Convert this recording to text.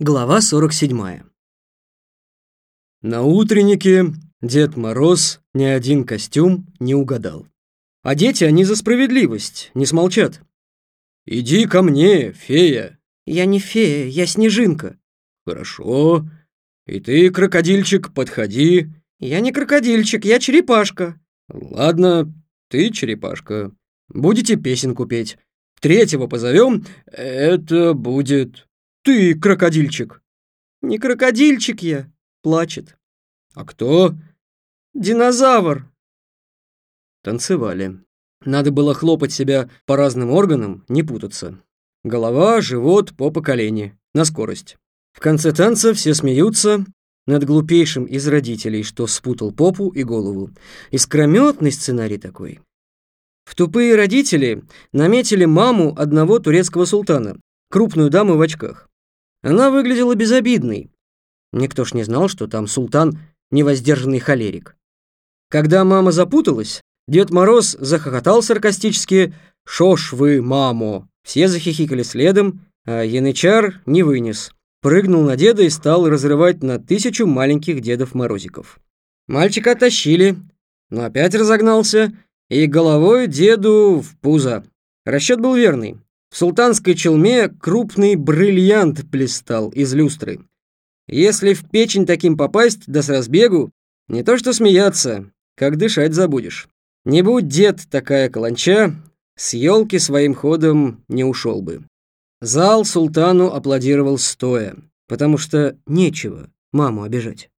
Глава 47. На утреннике Дед Мороз ни один костюм не угадал. А дети, они за справедливость, не смолчат. «Иди ко мне, фея!» «Я не фея, я снежинка». «Хорошо. И ты, крокодильчик, подходи». «Я не крокодильчик, я черепашка». «Ладно, ты черепашка. Будете песенку петь. Третьего позовем, это будет ты крокодильчик. Не крокодильчик я, плачет. А кто? Динозавр. Танцевали. Надо было хлопать себя по разным органам, не путаться. Голова, живот, попа, колени. На скорость. В конце танца все смеются над глупейшим из родителей, что спутал попу и голову. Искрометный сценарий такой. В тупые родители наметили маму одного турецкого султана, крупную даму в очках. Она выглядела безобидной. Никто ж не знал, что там султан невоздержанный холерик. Когда мама запуталась, Дед Мороз захохотал саркастически «Шо ж вы, мамо!» Все захихикали следом, а Янычар не вынес. Прыгнул на деда и стал разрывать на тысячу маленьких Дедов Морозиков. Мальчика оттащили, но опять разогнался и головой деду в пузо. Расчет был верный. В султанской челме крупный бриллиант блистал из люстры. Если в печень таким попасть, да с разбегу, не то что смеяться, как дышать забудешь. Не будь дед такая каланча, с елки своим ходом не ушел бы. Зал султану аплодировал стоя, потому что нечего маму обижать.